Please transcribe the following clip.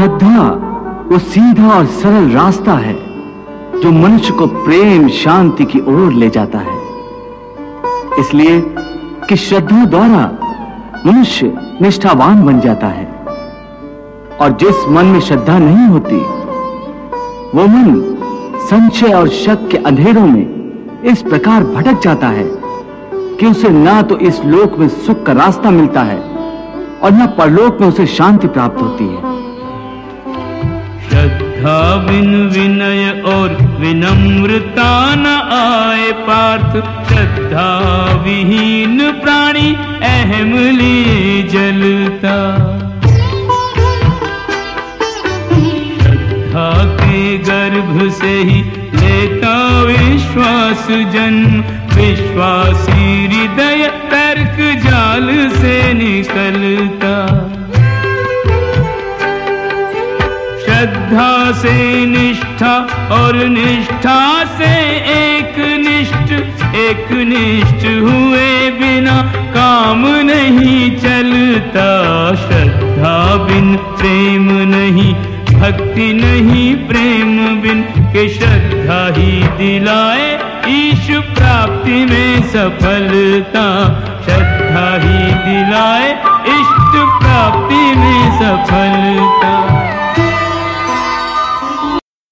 श्रद्धा वो सीधा और सरल रास्ता है, जो मनुष्य को प्रेम, शांति की ओर ले जाता है। इसलिए कि श्रद्धा द्वारा मनुष्य निष्ठावान बन जाता है, और जिस मन में श्रद्धा नहीं होती, वो मन संशय और शक के अंधेरों में इस प्रकार भटक जाता है कि उसे ना तो इस लोक में सुख का रास्ता मिलता है, और ना परलोक में उसे शांति प्राप्त होती है। श्रद्धा बिन विनय और विनम्रता न आए पार्थ। श्रद्धा विहीन प्राणी अहम लिए जलता। श्रद्धा के गर्भ से ही लेता विश्वास जन्म विश्वासी हृदय तर्क जाल से निकलता। श्रद्धा से निष्ठा और निष्ठा से एक निष्ठ एक निष्ठ हुए बिना काम नहीं चलता। श्रद्धा बिन प्रेम नहीं, भक्ति नहीं, प्रेम बिन के श्रद्धा ही दिलाए। ईश प्राप्ति में सफलता श्रद्धा ही दिलाए। इष्ट प्राप्ति में सफलता